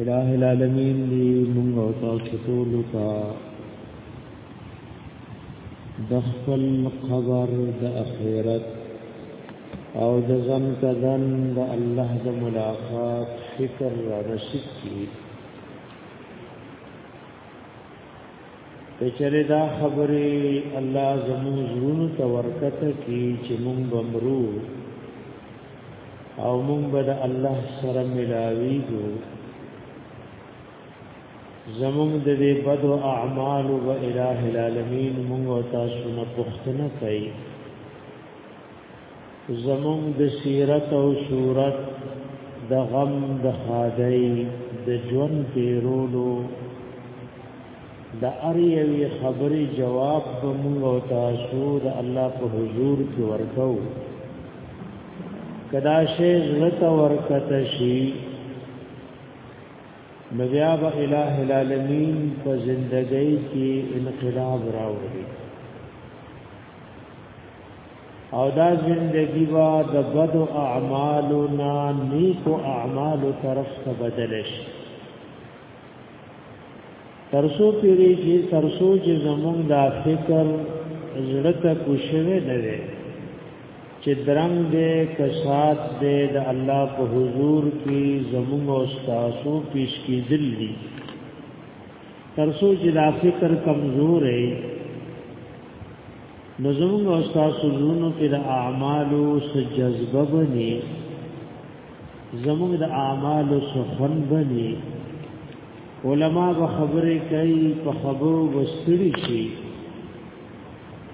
الہ العالمین دی مونږ او تاسو ټول ته د خپل قبر د اخرت او د زم کدن د الله د ملاقات فکر را نصیب کړي کچره دا خبره الله زموږ زړونو ته ورکته کی چې مونږ بمرو او مونږ به د الله سره ملاویږو زموږ د دې بد او اعمال او الٰه العالمین مونږ او تاسو نه پوښتنه کوي زمون د سیرت او صورت د غم د خادای د جون پیرولو د اریوی خبرې جواب بمون او تاسو د الله په حضور کې ورکو کدا شی غلط ورکت شي نو بیا به الٰه العالمین په زندګۍ کې انقلاب راوړي او دا زندگی با د بد اعمالو نا نیک اعمالو طرف ته بدل شي ترسو پیری چې ترسو چې زمونږ دا فکر زړه ته کوشوي نه وي چې درنګ دې کسات دې د الله په حضور کې زمونږ او تاسو پیش کې دل دي ترسو چې دا فکر کمزور ہے نو زموږ او تاسو زونو کې د اعمالو سره جذبه بني زموږ د اعمالو سره فن بني علما به خبرې کوي په خبرو وستړي شي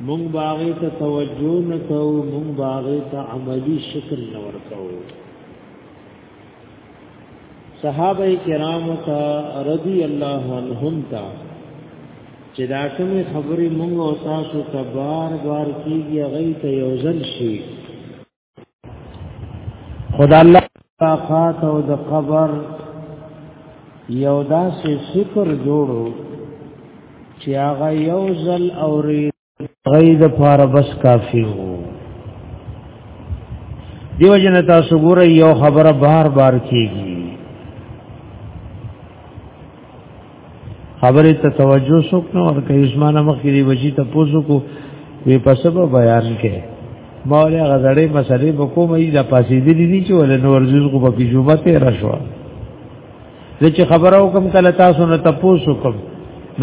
مونږ باغې ته توجه نه کوو مونږ باغې ته عملی شکل نه ورکوو صحابه کرام ته رضی الله عنهم ته چې دا کومې خبرې موږ او تاسو ته بار بار کیږي غي ته یو ځل شي خدا الله طاقت او د قبر یو داسې فکر جوړو چې هغه یو ځل اوري غید پار بس کافی وو دیو جن تاسو ګورئ یو خبره بار بار کیږي خبره ته توجه سوک نو اور کای عثمان مخ دی وجی ته پوزو کو وی په سبب بیان کې مولا غزړې مسلې بکو مې د پاسې دي دي چې ول نور جز کو په جمعه ته راشوا زه چې خبر او کوم کله تاسو نه تاسو کوم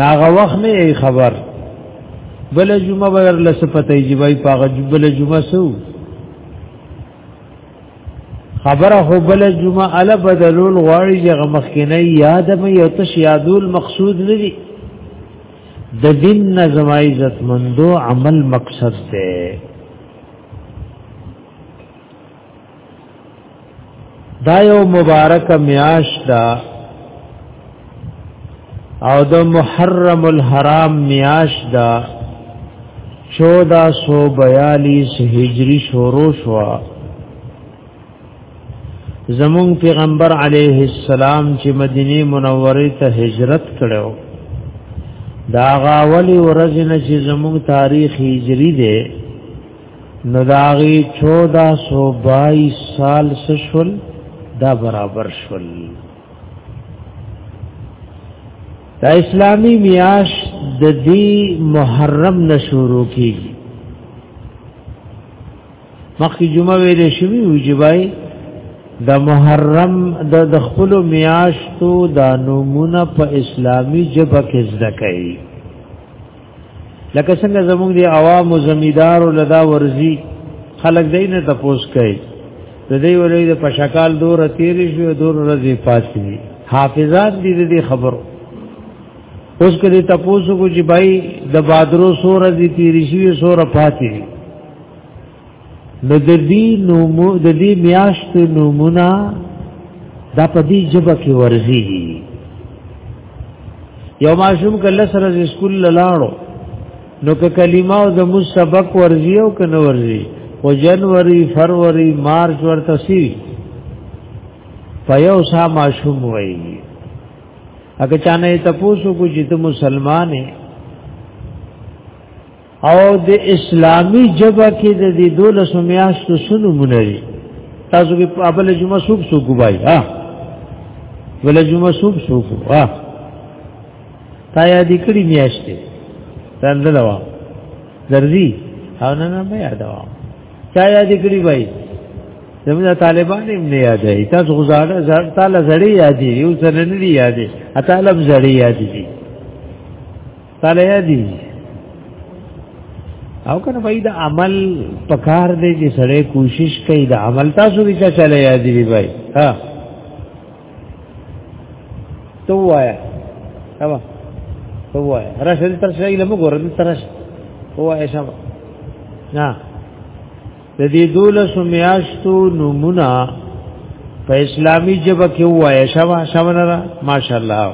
ناغه وخت نه ای خبر بل جمعه بغیر لس پته یی وای پاغه بل جمعه سو خبره هو بل جمعه ال بدلول غواړي چې مخکنه یاد مې یو تش یادول مقصود نه دی د دین نظم عزت مندو عمل مقصد ده دا یو مبارک میاش دا او د محرم الحرام میاش دا 1442 هجری شروع شو زمون پیغمبر علیه السلام چې مدینه منوره ته هجرت کړو دا غاولی ورځ نه چې زمون تاریخ هجری دی نو داغی چودا سو بائی سال سشول دا برابر شول دا اسلامی میاش د دی محرم نشورو کی مخی جمعه ویلې شوی وجبای د محرم د خپل میاشتو د نمونه په اسلامی جبه کې زده کوي لکه څنګه زموږ دی عوام او زمیدار او لدا ورزی خلک دین ته پوس کوي د دې ورې د پشکال دور تیر شو دور ورځې پاتې حافظات دې دې خبرو اوس کله تاسو کو چې بای د بادرو سور دې تیر شي سور پاتې نو د دې نومو د دې میاشت نومونه دا په دې جبه کې ورزي یو ماشوم کله سره سکول لاړو نو که کلمه او د مو سبق ورزي او کنه ورزي او جنوري فروری مارچ ورته سی په یو سا ماشوم وای اګه چانه تاسو کو چې ته مسلمان یې او د اسلامی جبه کې د دې دولس میاشتو سنو منري تاسو کې ابل جمعه صبح سو ګوای ها ول جمعه صبح سو ها تا یاد کړی میاشتې تندل وا درځي او نه نه مې یاد وا چا یاد کړی وای زموږ طالبان هم نه یاد دي تاسو غزاړه زړ تعالی زړی یاد دي یو سره نه یاد دي تعالی زړی یاد دي تعالی دی او کنه وای دا عمل پکار دی چې سړی کوشش کوي دا عمل تاسو به چا چلے یاد دی بھائی ها تو وایا تمام تو وایا راشه تر شي له موږ ورته تر شي هو ایسا نه د دې دولس میاشتو نمونه په اسلامی جبه کې وایا شوا شوا نه ماشاءالله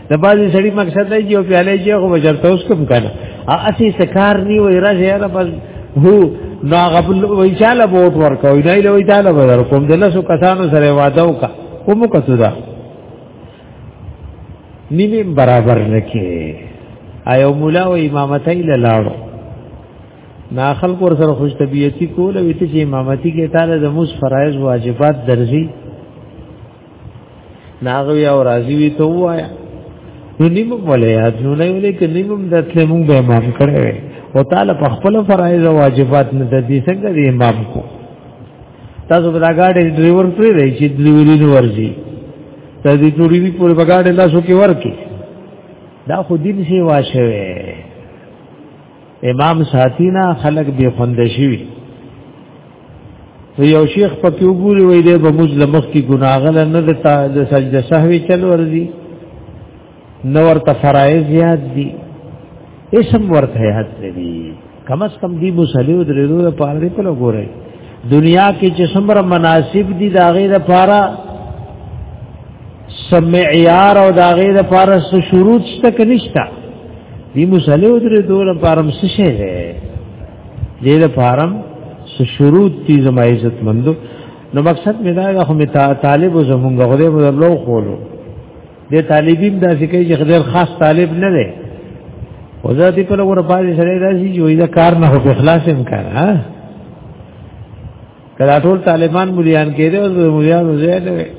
د بازي سړي مقصد دی چې پیاله چې خو بشرته اوس کوم کنه اسی سکار نی وای راځي یاره بس هو نو هغه وای چاله بوت ورکوي نه لوي تعالی به در کوم دله سو کسانو سره وعده وکا کوم کتو دا نیمه برابر نکي ایو مولا او امامتای لاړو نا خلق ور سره خوش طبيعتي کول وي چې امامتي کې تعالی د موس فرایض واجبات درځي ناغوی او راضی وی ته وایا نو نیم ولې یاد نو نه ولې کې نیم د تل مونږ به امام کړي او تعالی په خپل فرایض او واجبات نه د دې څنګه د امام کو تاسو په داګاډي ډرایور پرې دی چې ډرایوري نو ورځي ته دې ټوری دی پورې بغاډي لاسو کې ورکی دا خو دین سی واشه امام ساتینا خلق بے خوندشی وی یو شیخ پکې وګوري وای دی به موږ لمخ کی ګناغل نه د سجده سهوی چل ورزي نو ورته فرایض یاد دي اسم ورته یاد دي کم از کم دی مصلی او درو په اړه په لګورای دنیا کې چې څومره مناسب دي دا غي د پاره سمعیار او دا غي د پاره څه شروط شته کې نشته دی مسلې درې دوه لپاره څه شي ده دې لپاره څه شروط دي زما عزت مندو نو مقصد مې دا غو طالب زمونږ غره مدلو خولو د طالبین دا ځکه چې خدای خاص طالب نه دی وزاتی په لور باندې سره راځي چې وایي دا کار نه هو په اخلاص هم کار ها کله ټول طالبان مليان کېده او مليان زیات وي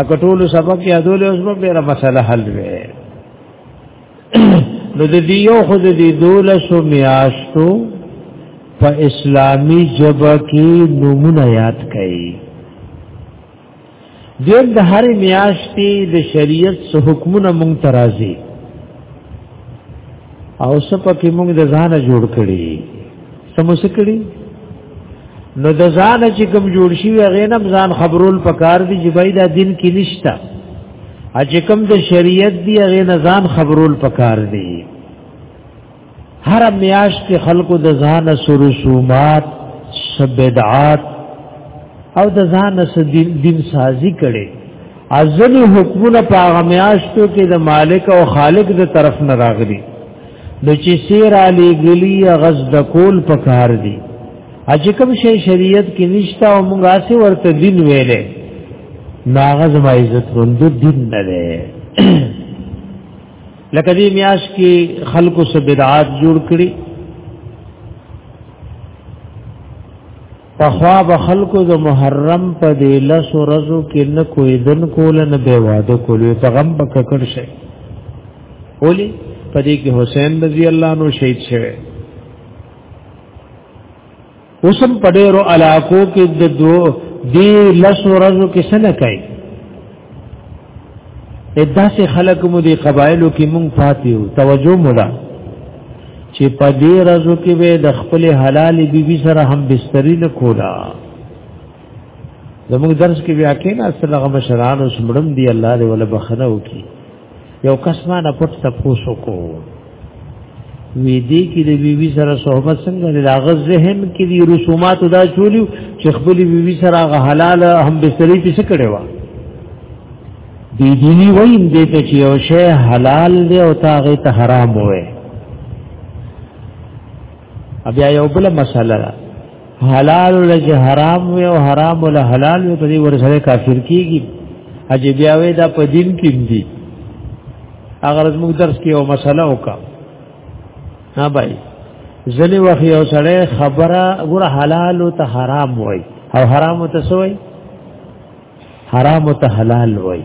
اګه ټول سبق یادول اوس په ډیره مسله حل وي نو د دې یو خو د دې دولس میاشتو په اسلامی جبه کې نمونه یاد کړي دیم د هر میاشتې د شریعت سو حکمونه مونږ ترازی او سپکه مونږ د ځانه جوړ کړي سموس کړي نو د ځانه چې کوم جوړ شي هغه نه ځان خبرول پکار دي چې بای دا دین کې نشتا اجه کوم د شریعت دی هغه نه ځان خبرول پکار دي هر میاش کې خلکو د ځان سرسومات سبدعات او د ځان دین دین سازي کړي ازل حکمونه په هغه میاشتو کې د مالک او خالق د طرف نه راغلي د چې سیر علی غلی غز د کول پکار دي اج کوم شی شریعت کې نشتا او موږ اسه ورته دین ویلې ناغز ما عزت روندو دین نه لکه دې میاش کې خلکو سره بدعات جوړ کړي پخوا به خلکو د محرم په دې لس ورځو کې نه کوی دن کول نه به واده کول په غم په ککړ شي اولی په دې کې حسین رضی الله نو شهید شوه اوسم پډېرو علاقو کې د دو دی لس ورځو کې سنه کوي ادا سه خلق مو دي قبایلو کې مونږ پاتې یو توجه مولا چې په دې ورځو کې به د خپل حلال بیبي سره هم بستری نه کولا زموږ درس کې بیا کې نه اصله غمشران او سمړم دی الله دې ولا بخنه وکي یو کس ما نه پټ تاسو کو وی دی کې د بیبي سره صحبت څنګه د هغه ذهن کې دی رسومات دا چولی چې خپل بیبي سره هغه حلال هم بستری پیس کړي وا دی دیني وین دې ته چې یو شی حلال دی او تاغه ته حرام وې بیا یو بل مسله حلال له حرام وي او حرام له حلال وي په دې ورسره کافر کیږي اجه بیا وې دا په دین کې دي اگر موږ درس کې یو مسله وکا ها بھائی ځلې وخت یو سړی خبره ګور حلال او ته حرام وای او حرام ته سوی حرام او ته حلال وای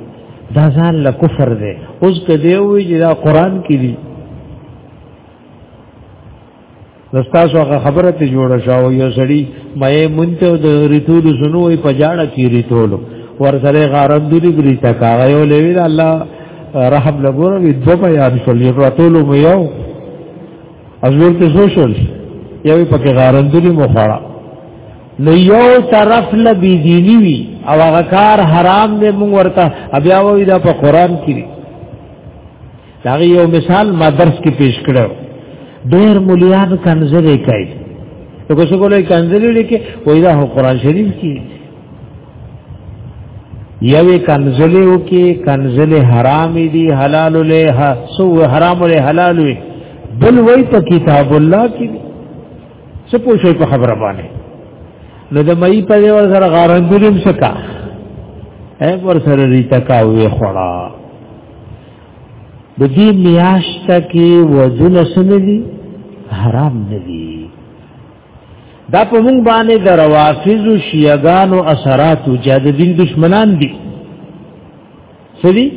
دا ځان له کفر دی اوس کدی وی چې دا قران کې دي نستاسو هغه خبره ته جوړه شاو یو سړی مې مونته د ریتول سنو په جاړه کې ریتول ور سره غارم دی لري تا کاغه یو لوي الله رحم لګور وی دو په یاد شول یو راتول مو یو ازور ته سو شول یو په کې غارم دی مو خړا نو یو طرف له بی دینی وی او هغه کار حرام دی مونږ ورته بیا وې دا په قران کې دا یو مثال ما درس کې پیش کړو ډېر مليان کنځلې کوي نو کو څه کولای کنځلې لیکي وای دا قرآن شریف کې یوې کنځلې وکي کنځلې حرام دي حلال له سو حرام له حلال وي بل وای په کتاب الله کې څه پوښي په خبره باندې نو د مې په ور سره غارندلم شکا اے ور سره ریتا کاوي خړا د دې میاشت کې وزونه سندي حرام ندي دا په مونږ باندې د روافض او شیعاګانو اثرات او جاد دین دشمنان دي سړي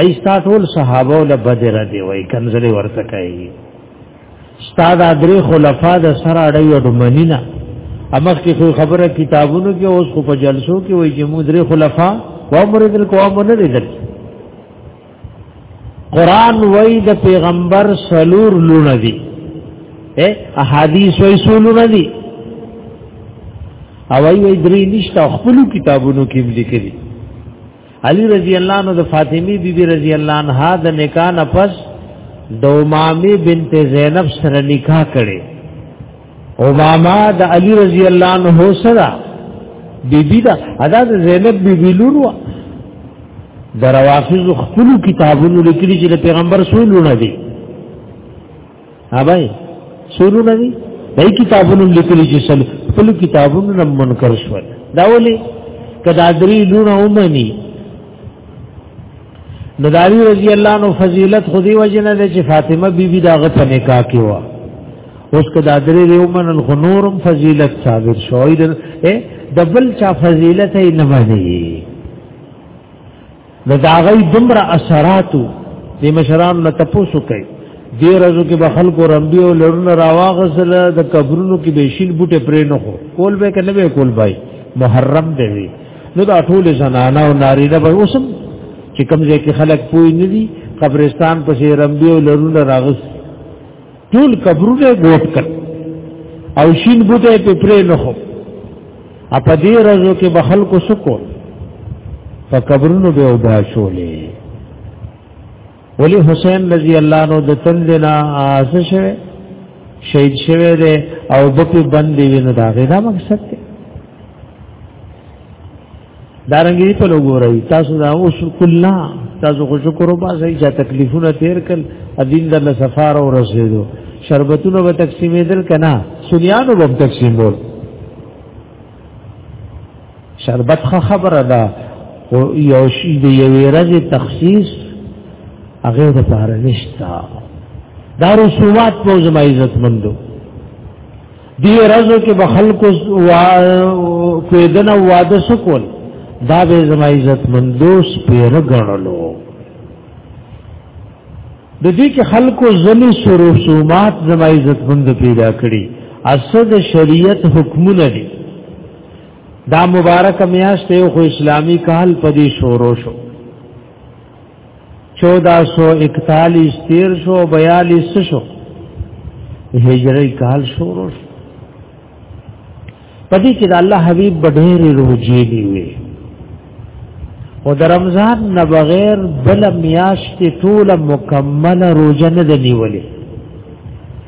ایستا ټول صحابه ول بدر دی وای کنځلې ورته کوي استاد ادري خلفا د سر اړې وډمنینا امخ کې خو خبره کتابونو کې اوس خو په جلسو کې وای چې موږ درې خلفا و امر دل کو امر نه دي قران وای د پیغمبر سلور لونه دي اے احادیث وای سلور دي او وای وای درې نشته خپل کتابونو کې لیکلي علی رضی الله عنه د فاطمی بی بی رضی الله عنها د نکاح نه پس د امامه بنت زینب سره نکاح کړي امامه د علی رضی الله عنه سره بیبی دا ادا د زینب بیبی لور وا د روافض خپل کتابونو لیکلي چې د پیغمبر سولونه دي ها بھائی سولونه دي دای کتابونو لیکلي چې سل خپل کتابونو نم منکر شول دا ولي کدا دري لونه ومني نداوی رضی الله نو فضیلت خودی وجنه ده چې فاطمه بیبي داغه په نکاح کې و اوس که دا درې یومن الخنورم فضیلت ثابت شوی ده دبل چا فضیلت یې نه باندې نو دا غي دمره اثراتو د مشران نه تپوسو کوي دې رزو کې به خلکو رمبي او لړونه راواغسل د قبرونو کې به شیل بوټه پرې نه خو کول به کنه به کول بای محرم دی نو دا ټول زنانه او نارینه به اوسم چې کوم ځای کې خلک پوي نه دي قبرستان په شی رمبي او لرونه راغس ټول قبرونه ګوټ کړ او شین بوته په پرې نه خو اپ دې ورځو کې به خلکو سکو په قبرونو به ودا شولې ولی حسین رضی الله عنه د تندنا آس شوه شهید شوه ده او د په بند دی نه داغه دا مقصد دی دارنګي په لګورای تاسو دا اوس کلا تاسو خو شکر وبا سي چې تکلیفونه تیر کړ ادین د سفار او رسیدو شربتونه به تقسیمې دل کنا سنیانو به تقسیمول شربت خبره ده او یو شی د یوې ورځې تخصیص هغه د پاره نشتا دا رسومات په زما عزت مندو دی ورځو کې به خلکو کویدنه واده سکول دا به زما عزت مندو سپیره غړلو د دې کې خلکو ځنې سروسومات زما عزت مند پیدا کړي اسد شریعت حکمونه دي دا مبارک میاشت یو خو اسلامی کال په دې شورو شو 1441 تیر شو 42 شو هجری کال شورو شو پدې کې د الله حبيب ډېر روزي دی وي او د رمضان نه بغیر بل میاشت ټوله مکمل روزه نه دی نیولې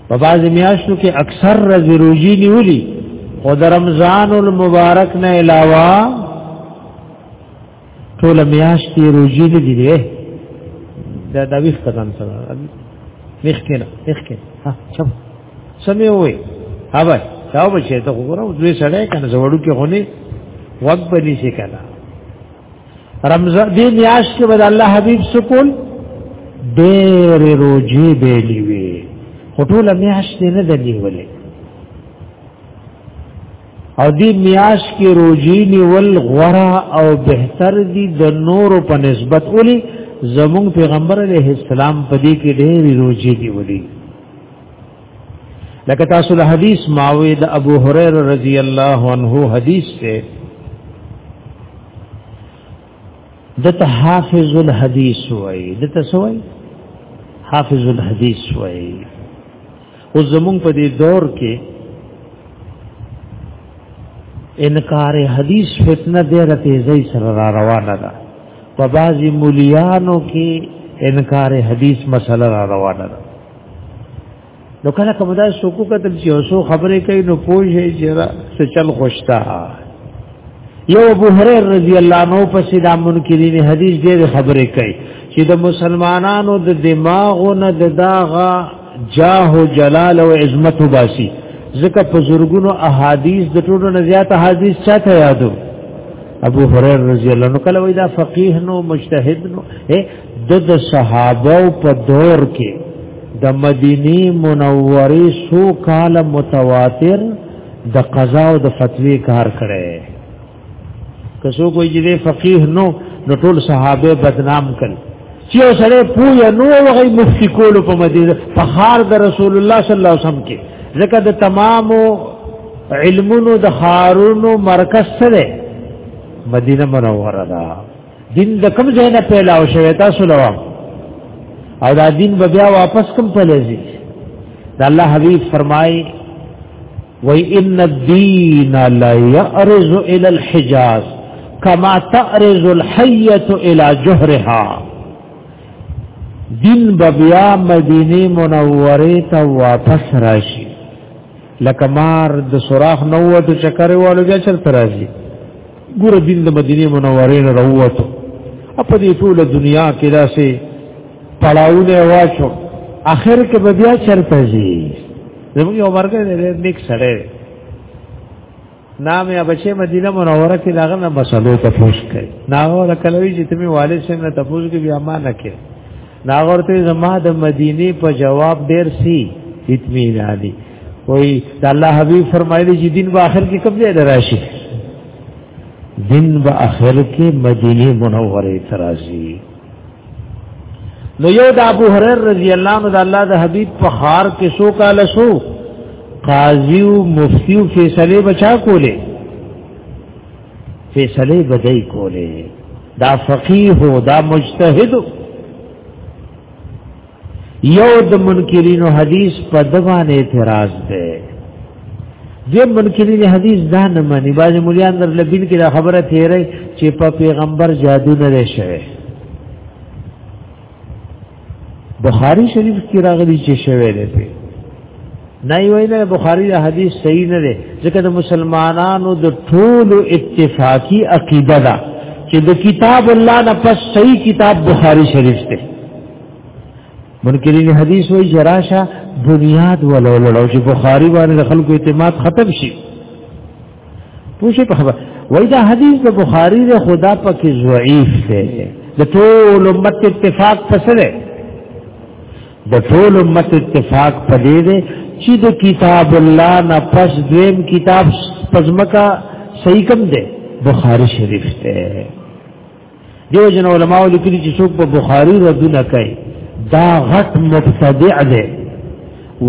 په بعض میاشتو کې اکثر ورځ روزي نیولې او د رمضان المبارک نه علاوه ټول میاشتې روزي دي دی دا د ویښ قدم سره ویښ کړه ویښ کړه ها چم سمې وې ها بھائی دا به چې ته وګورم دوی سړی کنه زوړو کې غوني وګ بلی شي کنه رمضان دې میاش کې بد الله حبيب سکول ډېر روزي به نیوي هټول میاش دې نه دی نیولې او دې میاش کې روزي نیول غوړه او بهتر دي د نور په نسبت ولي زمون پیغمبر علیه السلام په دې کې ډېر روزي دی ولي لکه تاسو له حدیث ماوي د ابو هريره رضی الله عنه حدیث ته دته حافظ الحدیث وای دته سوای حافظ الحدیث وای خو زمونږ په دې دور کې انکار حدیث فتنه ډېر تیزی سره را روانه ده په بعضی مليانو کې انکار حدیث مسله را روانه ده نو کله کوم دا شوکو کتل چې اوسو خبرې کوي نو پوهې چې را څه چل خوشتا یو ابو هريره رضی الله عنه په سیدا منکرین حدیث دې خبرې کوي چې د مسلمانانو د دماغونو د داغه جاه او جلال او عظمت وباسي ځکه په زورګونو احادیث د ټولو نه زیات احادیث چاته یادو ابو هريره رضی الله عنه کله وای دا فقيه نو مجتهد نو د د صحابه په دور کې د مدینی منوره سو کال متواتر د قضا او د فتوی کار کړي کسو کوئی جدی فقیه نو نو ټول صحابه بدنام کړ چې یو سره پوی نو هغه مفتی کولو په مدینه په خار د رسول الله صلی الله علیه وسلم کې ځکه د تمامو علمونو د خارونو مرکز سره مدینه منوره ده دین د کوم ځای نه پیدا او شوی تاسو لوا او دا دین به بیا واپس کوم پلېږي د الله حبیب فرمایي وی ان الدین لا یعرض الى الحجاز کما تعرض الحیت الى جهرها دین بیا مدینه منوره ته واپس راشي لکه مار د سوراخ نووت چکرې والو بیا چرته راځي ګور دین د مدینه منوره نه راووتو په دې ټول دنیا کې داسې پړاونه واچو اخر کې بیا چرته ځي زموږ یو مرګ دی نیک سره نام یا بچې مدینه منوره کې داغه نه مسلو ته پوښ کړي ناغه لکلوي چې تمي والد سره نه تپوس کې بیا ما نه کې ناغه ورته زما د مدینه په جواب ډیر سي اطمینان دي وای د الله حبیب فرمایلی چې دین په اخر کې کوم ځای دراشي دین په اخر کې مدینه منوره ترازی نو یو د ابو هريره رضی الله عنه د الله د حبيب په خار کې سو کال سو قاضي او مفتي او فیصله بچا کوله فیصله بدای کوله دا فقيه دا مجتهد یو د منکرین حدیث په دوان اعتراض ده د منکرین حدیث دا نه مانی باز مليان در لبین کې دا خبره تیرې چې په پیغمبر جادو نه شوه بخاری شریف کې راغلی چې شوه دی نه وی نه بخاری دا حدیث صحیح نه دی ځکه د مسلمانانو د ټول اتفاقی عقیده ده چې د کتاب الله نه پس صحیح کتاب بخاری شریف دی منکرین حدیث وی جراشه بنیاد ولو لړو چې بخاری باندې خلکو اعتماد ختم شي پوښي په خبر وای دا حدیث د بخاری د خدا پکې ضعیف دی د ټول امت اتفاق پسره د ټول امت اتفاق پدې دی چې د کتاب الله نه پس دویم کتاب پزمکا صحیح کم دی بخاری شریف ته دیو جن علماء لیکلي چې څوک په بخاری ردونه کوي دا غټ مبتدع دی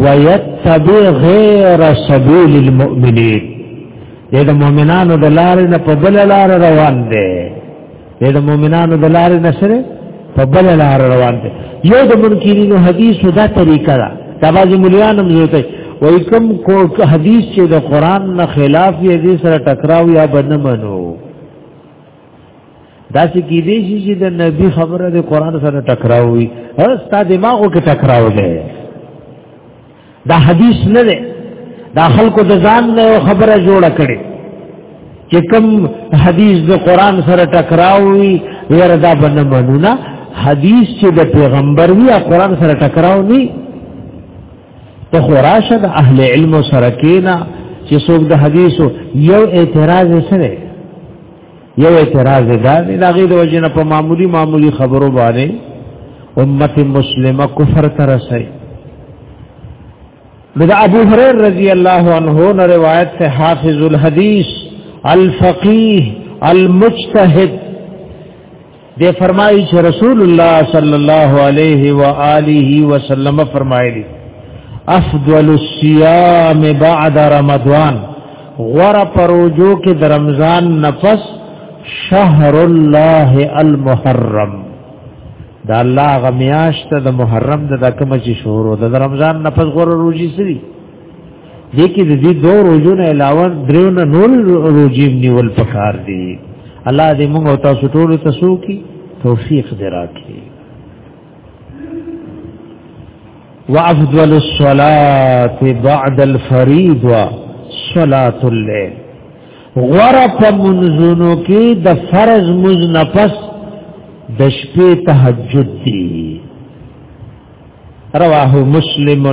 ويتبع غیر سبیل المؤمنین دې د مؤمنانو د لارې نه په بل لار روان دی دې د مؤمنانو د لارې نه سره په بل لار روان دی یو د منکرینو حدیث دا طریقه ده دا باز مليان هم زوته وای کوم کو حدیث چې د قران نه خلاف یې دې سره ټکراو یا بدنمنو دا چې کې دې شي چې د نبی خبره د قران سره ټکراو وي هر ستا دماغو کې ټکراو دی دا حدیث نه دی دا خلکو د ځان نه خبره جوړه کړي چې کوم حدیث د قران سره ټکراو وي ور دا بنه منونه حدیث چې د پیغمبر وی قران سره ټکراو نه ته خراشه د اهل علم سره کینا چې څوک د حدیثو یو اعتراض سره یو اعتراض دا دی دا غي د وجنه په معمولی معمولی خبرو باندې امت مسلمه کفر تر سي دا ابو هريره رضی الله عنه نو روایت سے حافظ الحدیث الفقيه المجتهد دے فرمائی چې رسول الله صلی الله علیه و آله وسلم فرمایلی افضل الصيام بعد رمضان غره پروجو کې د رمضان نفس شهر الله المحرم دا الله غمیاشت د محرم د کوم چې شهور د رمضان نفس غره روزي سری دې کې د دې دوه روزو نه علاوه دریو نه نور روزي نیول پکار دي الله دې موږ او تاسو ټول ته سوکي توفیق دراکړي وافضل الصلاه بعد الفريضه صلاه الليل غره په منځونو کې د فرض مز نفس د شپې تهجد دی رواه مسلم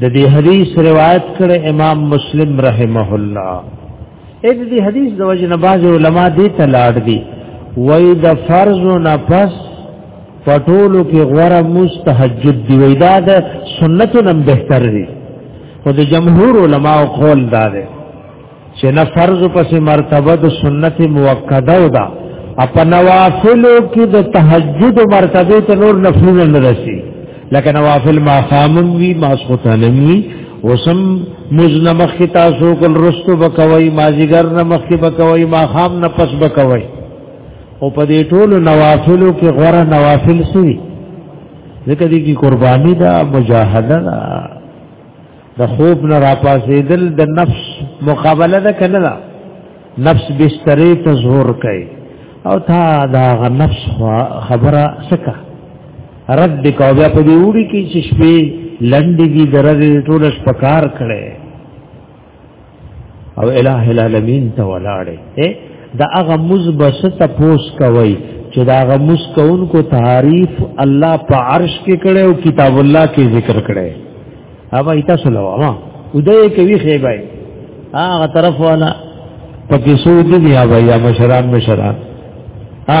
د دې حدیث روایت کړ امام مسلم رحمه الله اې د دې حدیث د وجه نباز علما دې تلاړ دي وای د فرض نفس پټولو کې غوړه مستحجد دی وای دا د سنتو نم بهتر دی او د جمهور علما قول دا دی چې نه فرض پسې مرتبه د سنت موکده او دا په نوافلو کې د تهجد مرتبه ته نور نفل نه رسی لکه نوافل ما خامن وی ما سوتنم وی وسم مزنمخ کی تاسو کل رستو بکوي مازیګر نمخ کی بکوي ما خام نه پس بکوي او په دې ټولو نوافلو کې غوړه نوافل سوي ځکه دې کی قرباني دا مجاهده ده د خوب نه راپاسېدل د نفس مقابله ده کنه ده نفس بسترې ته زور کوي او تا دا غ نفس خبره سکه رد کو بیا په دې وړي کې چې شپې لنډې دي درځي ټول شپکار کړي او الہ العالمین ته ولاړې دا هغه مزبس ته پوس کوي چې دا هغه مسکون کو تعریف الله په عرش کې کړي او کتاب الله کې ذکر کړي اوبه ایت سره واه ودې کوي خیبای هغه طرف والا پکې سود دی یا مشران مشران ها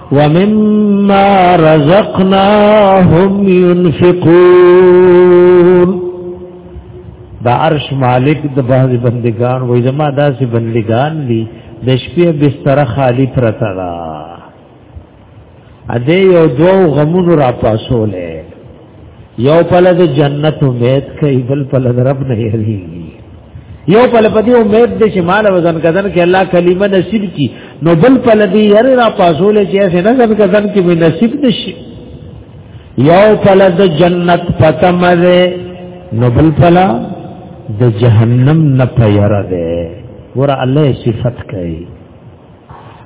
ومما رزقناهم ينفقون دا عرش مالک د بعض بندگان وې زما داسې بندگان دي د شپې بستر خالی پرته را ا دې یو دوه غمونو را پاسولې یو پل د جنت امید کوي بل پل د رب نه یریږي یو پل په دې امید د شمال وزن کزن کې الله کلمه نصیب کی نو بل پل دې هر را پاسول چې اسه نه ځن کزن کې به نصیب نشي یو پل د جنت پتم ده نو بل پل د جهنم نه پیر ده ور الله صفت کوي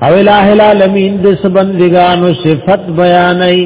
او الہ العالمین د سبندگانو صفت بیانای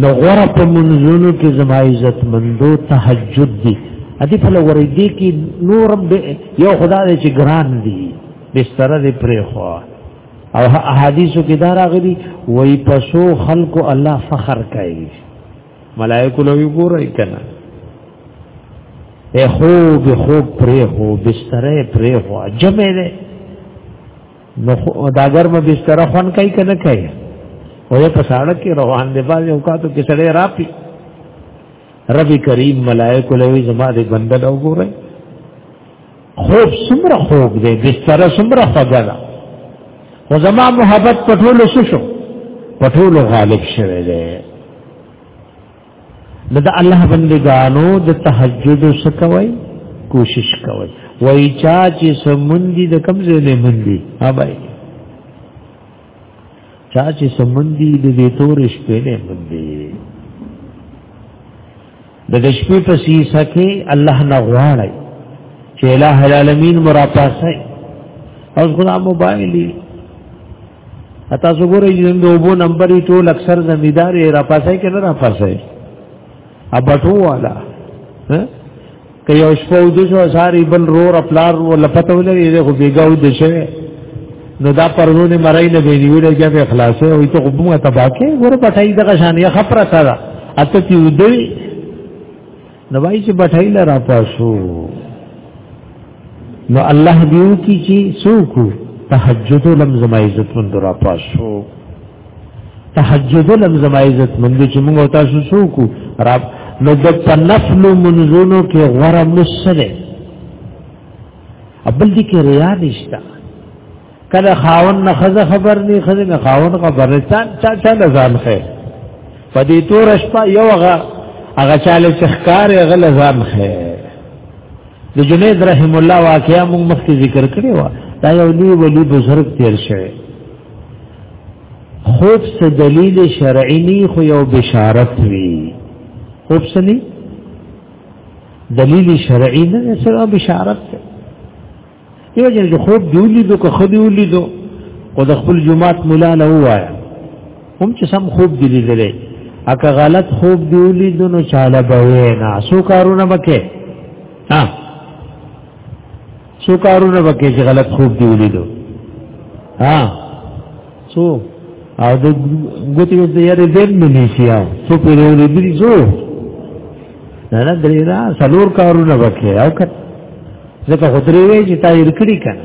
نو غره په منځونو کې زما عزت مندو تهجد دي ادي په لوري دي کې نورم به یو خدای دې چې ګران دي بستر دې پرې خو او احادیثو کې دا راغلي وای پسو خلق الله فخر کوي ملائکه لوی ګورای کنه اے خوب خوب پرې هو بستر پرې هو جمع دې نو دا ګرم بستر خون کوي کنه کوي وې په سړک کې روان دی باز یو کاتو کې سړی راپی رب کریم ملائک لوی زما دې بندل وګوره خوب سمره خوب دې بستر سمره فضل او زما محبت پټول شو پټول غالب شوه دې د الله بندگانو د تهجد سکوي کوشش کوي وای چا چې سمندي د کمزې نه مندي ها بھائی چا چې سمندي د دې تور شپې نه مندي د شپې په سیسه کې الله نه غواړي چې الہ العالمین مرا پاسه او خدای موبایل اتا زګورې جن دو بو نمبر یې ټول اکثر زمیدار یې را پاسه کې نه را پاسه ابټو والا که یو شپو د شو ساری بل رور خپلار و لپته ولري دغه بیګاو د شوی نو دا پرونه مرای نه ویلی ویل چې په خلاصې او ته قبومه تباکه ور پټای دغه شان یا خبره سره اته تی ودی نو وای چې بټای لا را پاسو نو الله دیو کی چې سوکو تهجد لم زما عزت مند را پاسو تهجد لم زما عزت مند چې موږ تاسو سوکو را نو د تنفل منزونو کې غره مسره ابل دي کې ریا نشتا کله خاون نه خزه خبر نه خزه نه خاون خبر نه چا چا چا لزان خې په دې تور شپه یو هغه هغه چاله چې ښکار هغه لزان خې د جنید رحم الله واقعیا موږ مخکې ذکر کړی و دا یو لوی ولی بزرگ تیر شوی خوب څه دلیل شرعی نی خو یو بشارت وی خوب څه نی دلیل شرعی نه سره بشارت ده یو جن خوب دی ولیدو که خدی ولیدو او د خپل جماعت مولا نه وایا هم چې سم خوب دی لیدلې اګه غلط خوب دی ولیدو نو چاله به نه سو کارونه بکې ها سو کارونه بکې چې غلط خوب دی ولیدو ها سو او د ګوتې د یاره دې نه نشي او سو په دې دې زو نه نه درې را سلور کارونه بکې او کته ځکه خدري وی چې تا یې رکړی کنه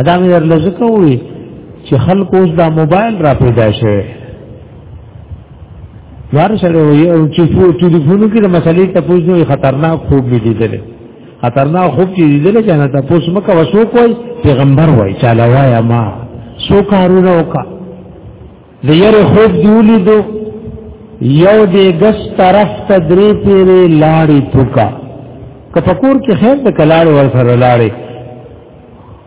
ادا مې در لزکه وی چې خلک اوس دا موبایل را پیدا شوی وار سره وی او چې په ټلیفون کې د مسلې ته پوښتنه خطرناک خوب دي دي خطرناک خوب چې دي دي کنه ته پوښتنه مکه وسو کوی پیغمبر وای چاله وای ما سو کارونه وکړه د یری خوب دی ولیدو یو دی ګس طرف ته درې پیرې لاړې پوکا که پکور کې خیر د کلاړ ور سره لاړې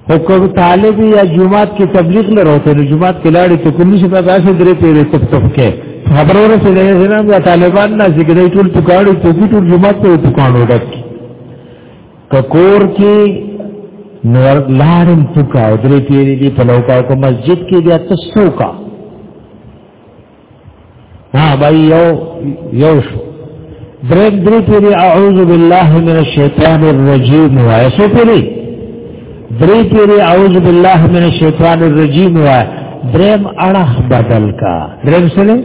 او کوم طالب یا جمعات کې تبلیغ نه راوته نو جمعات کې لاړې ته کوم شي په داسې درې پیرې تپ تپ کې خبر ور سره یې جناب طالبان نه ذکرې ټول پکاړې ټول جمعات ته پکاړو ډک کور کې نور لارم پکا درې پیری دی په لوکا کو مسجد کې بیا تاسو کا ها بای یو یو شو درې درې پیری اعوذ بالله من الشیطان الرجیم وای سو پیری درې پیری اعوذ بالله من الشیطان الرجیم وای دریم اړه بدل کا دریم سره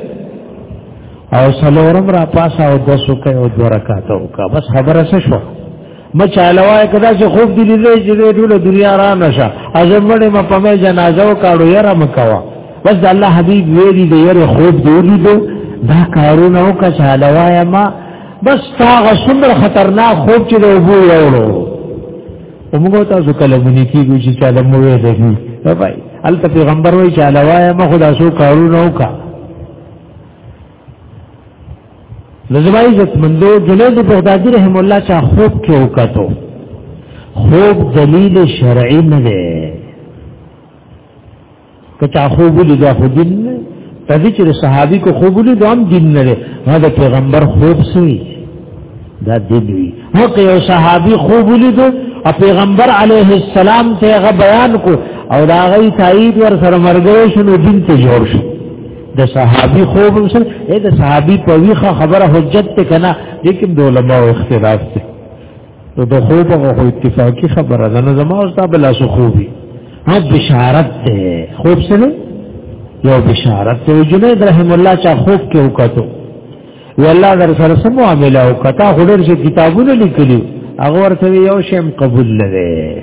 او سلورم را پاسه او دسو کوي او دوه رکعات او کا بس خبره څه شو مچالوای کدا چې خوب دی لیدې چې ټول دنیا را نشه اعظم باندې ما په مې جنازه او کاړو یې را مکوا بس الله حبیب ویری دی یې خوب دی لیدو دا کارونه او کا چالوای ما بس تاغه څومره خطرناک خوب چې دی وو یوړو ومغه تاسو کله مونږ کیږي چې چاله مو وې دی بای الله پیغمبر وی چالوای ما خدا سو کارونه او کا نظم عزت مندو جنید بغدادی رحم الله چا خوب کې وکړو خوب دلیل شرعي نه دی که چا خوب لید خو دین نه تدې چې صحابي کو خوب لید هم دین نه دی ما د پیغمبر خوب سوی دا دین وی هو که یو صحابي خوب لید او پیغمبر علیه السلام ته غ بیان کو او دا غي تایید ور سره مرګ شنو دین ته جوړ شو د صحابي خوب هم سره اې د صحابي په ویخه خبره حجت ته کنه لیکن د علماء اختلاف ته نو د خوب هغه خو اتفاقی خبره ده نه زما او تاسو بلا سو خوبي ها بشارت ته خوب سره یو بشارت ته جنید رحم الله چا خوب کې وکړو والله در سره سم معاملې او کتا خو ډېر کتابونه لیکلي هغه ورته یو شیم قبول نه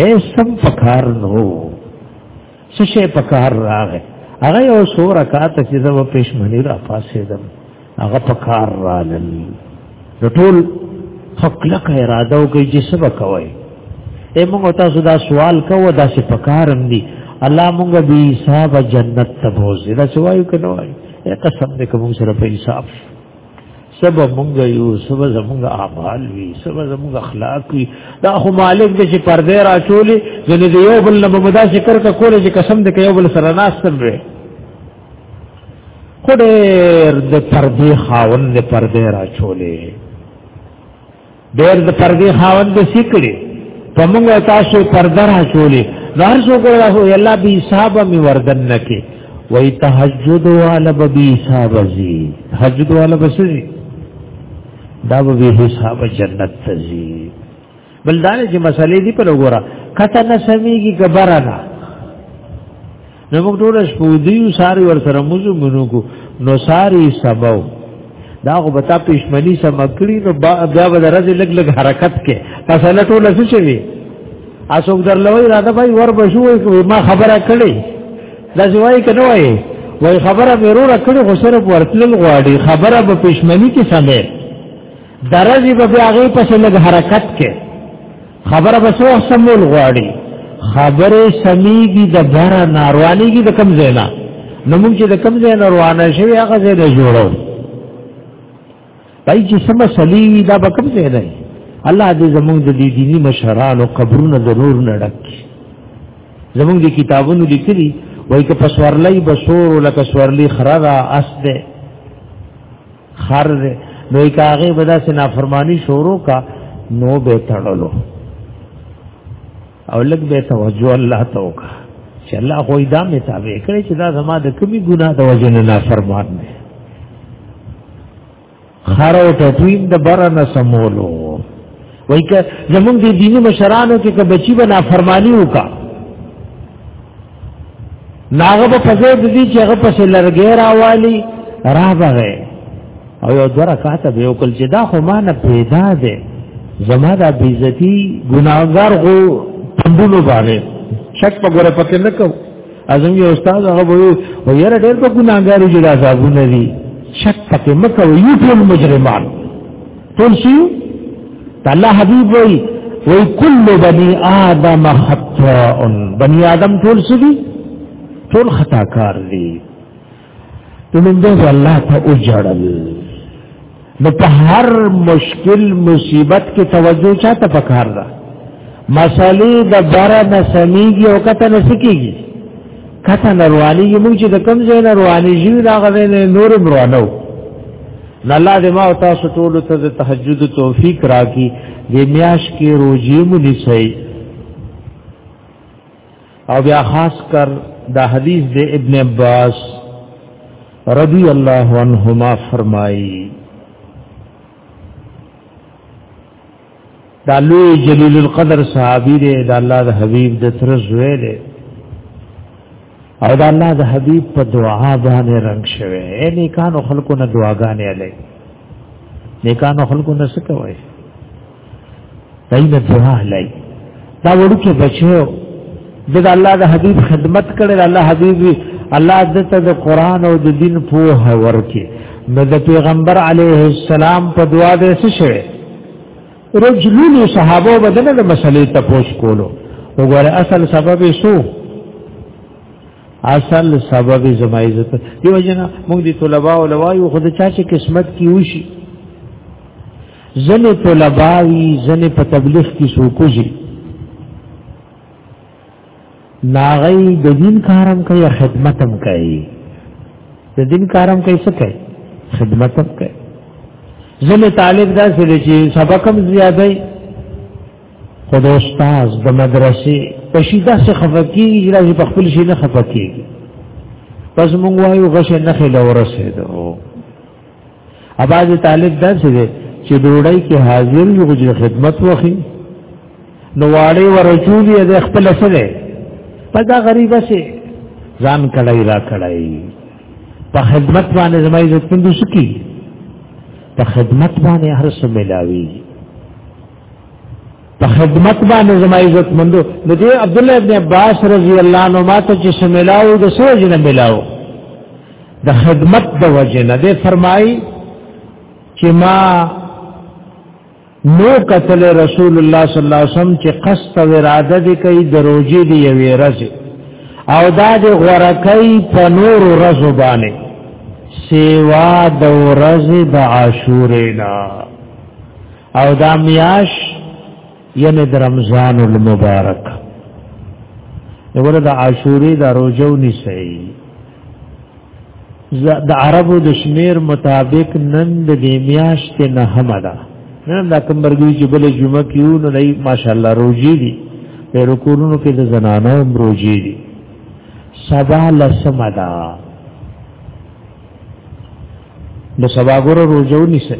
اے سم پکار نو سشه پکار راغې هغه یو سو رکعات چې زو پښمنی را پاسې دم هغه پکار رالل د ټول خپلک اراده او کې جسب کوي اے موږ تاسو دا سوال کوو دا څه پکارم دي الله موږ به حساب جنت ته بوزي دا سوایو کنه وای قسم دې کوم سره په حساب سبا مونږ یو سبا زمونږ اعمال وی سبا زمونږ اخلاق وی دا خو مالک د چې پردې راچولې ځنه دی یو بل نه مدا ذکر کا کولې چې قسم دې یو بل سره ناس تر وې خډه د پردې خاون دې پردې راچولې ډېر د پردي خاوند د سکړي په موږ تاسو پرده را چولې نار شو ګره هو الله به حساب می وردن نکي وای تهجد والا به حساب زی تهجد والا بسری دا به حساب جنت تزي بلدان چې مسلې دی په لګورا کته نه سميږي کبره نه نو موږ ټول شپودي ساری ور سره موزو منو کو نو ساری سبو دا خو بتا پښمنی سم کړی نو بیا به درځي لګ لګ حرکت کې اصل ټول څه شوی اسوک درلوي راته بھائی ور بشوي ما خبره کړی دا ځوای کنه وای وای خبره مې رو راکړي خو صرف ورتل غواړي خبره به پښمنی کې سمې درځي به بیا غي پس لګ حرکت کې خبره به سو سمول غواړي خبره سميږي د بار ناروانيږي د کم زینا نو موږ چې د کم زینا روانه شوی هغه زې نه جوړو پای چې سم سليوي دا به کم زینا الله دې زموږ د دې دیني مشرانو قبرونه د نور نه ډک زموږ د کتابونو لیکلي وای که پسورلای بسور لکه سورلی خرا اس ده خر دې نو کاغه بدا سه نافرمانی شروع کا نو به تړلو او لګ به توجه الله توکا چې الله خو دا مې تابع کړی چې دا زما د کمی ګناه د وجه نه نافرمان دی خر او ټټوین د بره نه سمولو وای که زمونږ د دیني مشرانو کې که بچی به نافرمانی وکړي ناغه په فزې د دې چې هغه پسې لرګې راوالي راغه او یو دوه رکعاته به وکړ چې دا خو ما نه پیدا ده زما دا بیزتی ګناګار غو تندونو باندې شک په ګوره پکې نه کو ازم یو استاد هغه وایي و یاره ډېر په ګناګارو جدا صاحبونه دي شک پکې مکه یو ټول مجرمان ټول شي الله حبيب وي وي كل بني آدم خطاء بني آدم ټول شي ټول خطا کار دي نو موږ الله ته اجړل نو په هر مشکل مصیبت کې توجه چاته پکار ده مسالې د بارا نه سميږي او کته نه سکیږي کته نروانی یمو چې د کم ځای نروانی شي دا غوې نه نور روانو نه الله دې ما او تاسو ټول ته د تهجد توفیق راکړي د میاش کې روزي مونږ شي او بیا خاص کر دا حدیث دے ابن عباس رضی اللہ عنہما فرمائی دا لوی جلیل القدر صحابي دی دا الله د حبیب د تر زوی دی او دا الله د حبیب په دعا باندې رنگ شوی اے نیکانو خلکو نه دعاګانې علي نیکانو خلکو نه څه کوي دای نه دعا علي دا وړوکی بچو د الله د حبيب خدمت کړي الله حبيب الله دته د قران او د دین په هور کې نو د پیغمبر علیه السلام په دعا دې څه شوه رجلون صحابه بدنه د مسلې تپوس کولو وګوره اصل سبب یې شو اصل سبب یې زما عزت دیو جنا موږ دي طلباء او لوایو خود چا چې قسمت کې وشي زنه طلباوی زنه په تبلیغ کې سوکوږي ناغی د دین کارم کوي خدمتم کوي د دین کارم کوي څه کوي خدمتم کوي زنه طالب دا سره چې سبقم زیاتای خود استاد د مدرسې په شیدا څخه خفقي راځي په خپل شي نه خفقي پس مونږ وایو غشه نه خلورسه دو اباز طالب دا څه دی چې ډوړی کې حاضر یو غوږی خدمت وکړي نو واړې ورچولې د خپل سره په دا غریب شي ځان کړای را کړای په خدمت باندې زمای عزت پندو سکی په خدمت باندې هر څه ملاوي په خدمت باندې زمای عزت مندو نو دې عبد الله ابن عباس رضی الله عنه ماته چې سملاو د سوجنه ملاو د خدمت د وجه نه ده فرمایي چې ما نو قتل رسول الله صلی الله علیه وسلم چې قصد او اراده دې کوي د روزي دی یوې ورځې او دا د غورکۍ په نور ورځو باندې سیوا د ورځې د عاشورې نه او دا میاش یعنی د رمضان المبارک وګوره د عاشورې د روزو نشي د عربو د شمیر مطابق نن د دې میاشت نه هم ده نن دا کوم برګوي چې بل جمعه کیو نو لای ماشاءالله روزي دي په رکوونو کې د زنانو هم روزي دي سبا لسمدا نو سبا ګور روزو نیسه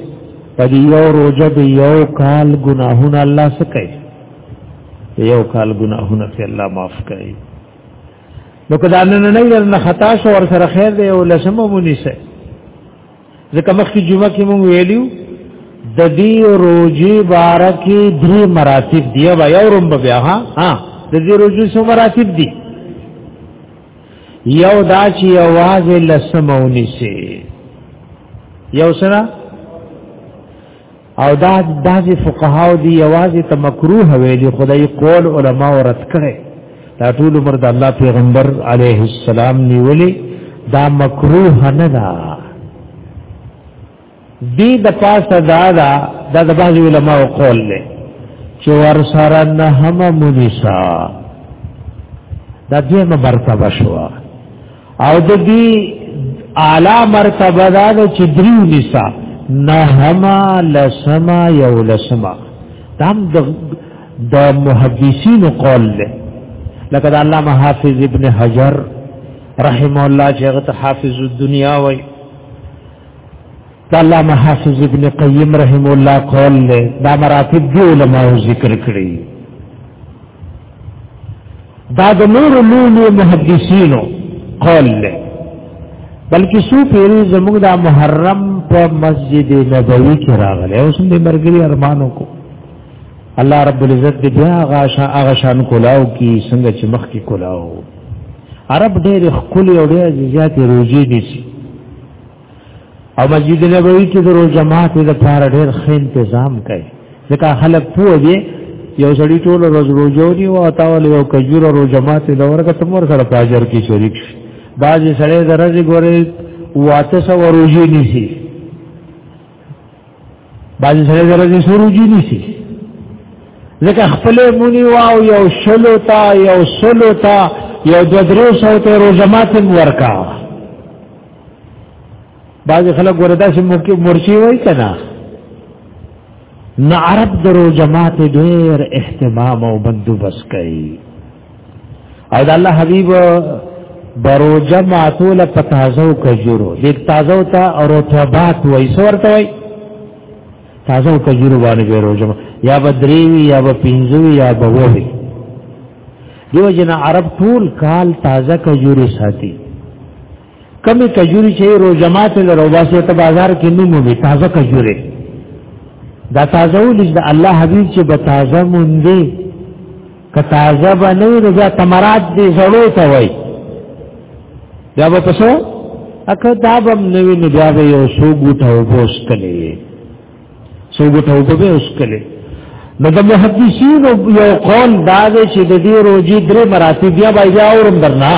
په دې یو روزه به یو کال ګناهونه الله سکي یو کال ګناهونه په الله معاف کوي نو کدا نن نه نه خطا شو ور سره خیر دی او لسمه مونږ سه ځکه مخکې جمعه کې مونږ ویلیو د دې روزي بارکه درې مراتب دی او یو روم بیا ها ها د دې روزي څو مراتب دي یو دا چې आवाज لسمونی سي یو سره او دا دازې فقها او دی یوازې ته مکروه ویلي خدای قول علما ورت کړي دا ټول عمر د الله پیغمبر علیه السلام نیولې دا مکروه نه ده دی د پاسه دا دا د دا بعض علما او قول له چې ور سره نه هم مونږه دا دیمه مرتبه شوه او د دې اعلی مرتبه دا چې دریو نساء نهما لسما یو لسما دام د د محدثین قول له لکه د علامه حافظ ابن حجر رحم الله چې هغه حافظ الدنیا وای علامه حافظ ابن قیم رحم الله قول له دا مراتب دی علماء ذکر کړی دا د نور لولو محدثینو قول له بلکې سو پیری زموږ دا محرم په مسجد نبوي کې راغلی اوس دې مرګري ارمانو کو الله رب العزت دې بیا غاشا غشان کولاو کی څنګه چې مخ کې کولاو عرب ډېر خولي او ډېر زیاتې روزي دي او مسجد نبوي کې درو جماعت د پاره ډېر ښه تنظیم کړي ځکه خلک پوه دي یو سړی ټول روز روزو دی او تاول یو کجور او جماعت د ورګه تمور سره پاجر کې شریک شي بعضی سړی درځي ګوري واته سو روزي نيسي بعضی سړی درځي سو روزي نيسي ځکه خپل مونی واو یو شلو تا یو سلو تا یو دو درو سو ته روزمات ورکا بعض خلک وردا چې موکي مرشي وای کنا نه عرب درو جماعت ډېر اهتمام او بندوبست کوي او د الله حبيب برو جماعت ول پتازو کجورو دې تازو ته او رطوبات وای سورته وای تازو کجورو باندې برو جمع یا بدریوی یا بپینځوی یا بووی دیو جنا عرب ټول کال تازه کجوري ساتي کمی کجوری چې روزه ماته له روباسه ته بازار کې نومو به تازه کجوره دا تازه ولې د الله حبیب چې به تازه مونږه که تازه به نه وي دا تمرات دې زړو ته وای دا به پسو اکه دا به نوې نو بیا به یو سو ګټه وبوس کړي څو ګټه وبه اوس کله نو د محدثین یو قول دا دی چې د دې روزي درې مراتب یا بای بیا اورم درنا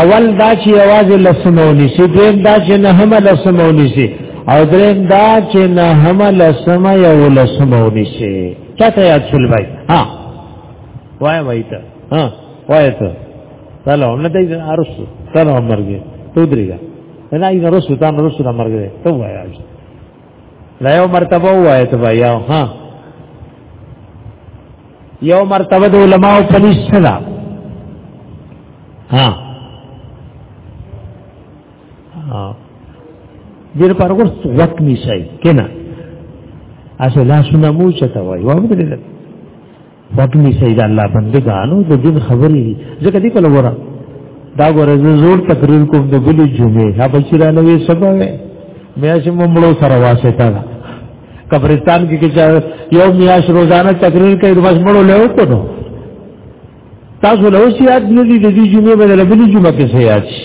اول دا چې आवाज لسمونی سي دیم دا چې نه هم لسمونی سي او دریم دا چې نه هم لسم یو لسمونی سي چاته یاد شول بای ها وای وای ته ها وای ته سلام نه دی ارسو سلام مرګه تو درېګا نه یې رسو تا نه رسو دا مرګ دی ته وایا لا یو مرتبه وایا ته وایا ها یو مرتبه د علماء په نشته دا ها دیر پر ورس وقت نشای کنا اصلا سنمو چتا وای وامدلل وطنی سید الله بندگانو د دین خبرې دي ځکه دې کله وره دا ګوره زه زور تقریر کوم د بلی جمعې ها بچیرا نه وي سبا وې میا چې ممړو سره واسه تا قبرستان کې چې یو میاش روزانه تقریر کوي بس مړو له وکړو نو تاسو له اوس یاد نه دي د دې جمعې بدل بلی جمعه کې سي یاد شي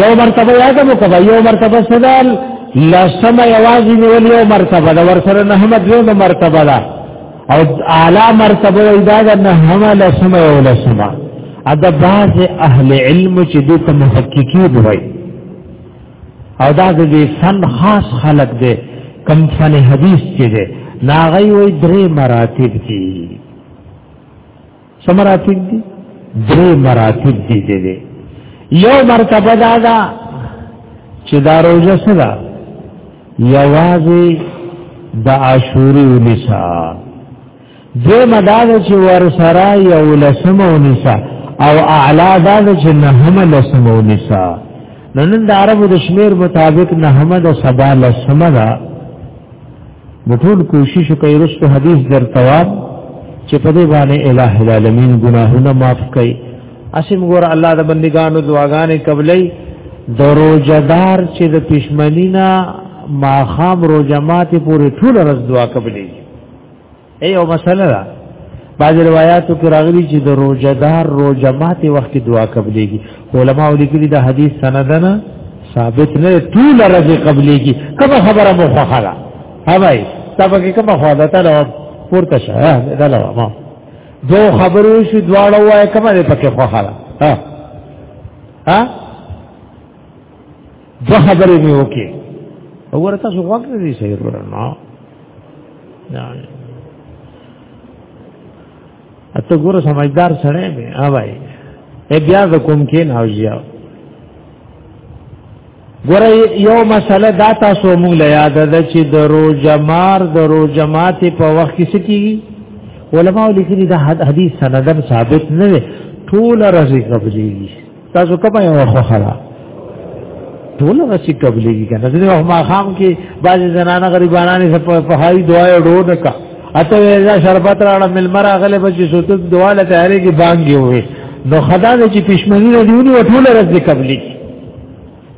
یو مرتبه یاد مو کبا یو مرتبه سدال لسمه یوازې نیول یو مرتبه دا ورسره نه هم دوه مرتبه ده او اعلی مرتبه دا ده نه هم لسمه یو لسمه ادا بعض اهل علم چې د محققي وای او دا د فن خاص خلق دی کم فن حدیث چې دی ناغي وای درې مراتب دي سمراتب دي درې مراتب دي دي یو مرتبه دا ده چې دا روزه سره یوازې د عاشوري ونسا دې مدار چې ور سره یو لسمه ونسا او اعلا دا چې نهم لسمه ونسا نن د عربو د شمیر مطابق نهم د سبا لسمه ده نو ټول کوشش کوي رسو حدیث در تواب چې په دې باندې الٰه العالمین ګناهونه معاف کړي اسیم ګور الله د بندگانو دعاګانې قبلې دروجدار چې د پښمنینا ماخام روجمات پورې ټول رز دعا قبلې ایو مسله ده بعض روایتو کې راغلي چې د روزدار روزه ماته وخت دعا قبليږي علما ولیکلي دا حدیث سندنه ثابت نه ټول رزق قبليږي کوم خبره مو خوخه هاوای تاسو کې کوم خواله ته لو پورته شه دا لو ما دو خبرو شي دواړه وای کومه پکې خوخه ها ها دو خبرې مې وکړې وګوره تاسو غوږ نه دی صحیح وګوره نو اته ګوره سمجدار سره مې ها بھائی اے بیا د کوم کې نه اوځیا ګوره یو مسله دا تاسو موږ له یاد ده چې د روزمار د روزمات په وخت کې سکی علماء لیکلي دا حدیث سندن ثابت نه ټول راځي قبلي تاسو کومه یو خوخه ده ټول رسی قبلېږي کنه ځنه وخت ما خام کې باز زنانه غریبانانه سپ په هاي دعا ډو نکا اته ویلا شربت راړه مل مرا غلې بچ سوت دعا له تیارې کې بانګي وې نو خدا دې چې پښمنی نه دیونی او ټول رسی قبلېږي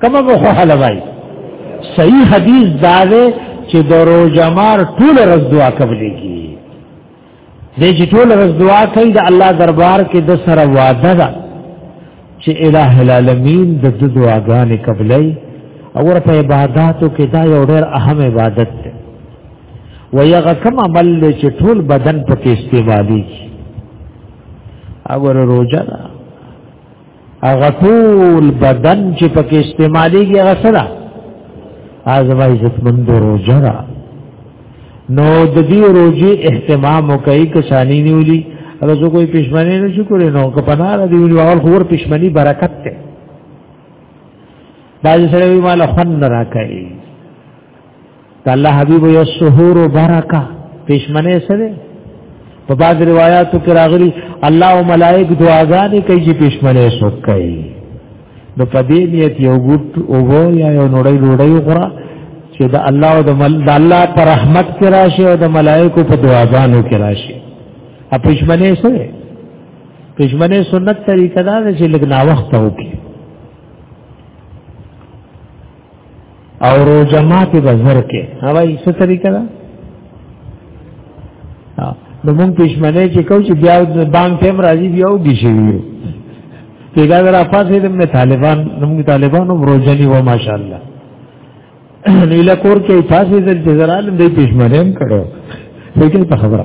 کومه به خو حل وای صحیح حدیث دا ده چې درو جمار ټول رس دعا قبلېږي دې چې ټول ورځ دعا کوي د الله دربار کې د سره وعده ده چې الٰه العالمین د دعاګانې قبلای او په عبادتو کې دا یو ډېر اهم عبادت دی ویغه کم عمل چې ټول بدن پکې استعمالي او روزه هغه ټول بدن چې پکې استعماليږي هغه سره ازما عزت مند روزه را نو د دې روزي اهتمام کوي که شانی نیولي هغه زه کوئی پښمنه نه شو کولای نو که پناه دی ویل اول خور پښمني برکت ته باز سره وی مال خن راکړي الله حبیب یو سحور و برکا پیشمنه سره په بعض روایتو کې راغلي الله او ملائک دعاګانې کوي چې پیشمنه شوک کوي نو په دې نیت یو ګټ او یا یو نړۍ نړۍ غره چې د الله او د مل د الله پر رحمت کې راشي او د ملائکو په دعاګانو کې راشي ا پښمنه سره پښمنه سنت طریقه دا چې لګنا وخت وکړي او روزه ماته به زر کې هواي څه طریقه ده نو مونږ پښمنه چې کو چې بیا د بانک تیم راځي بیا وګی شي پیدا در افاظ دې موږ طالبان موږ طالبانو روزنی و ماشاءالله نو له کور کې افاظ دې جزرال دې پښمنه هم کړو فکر په خبره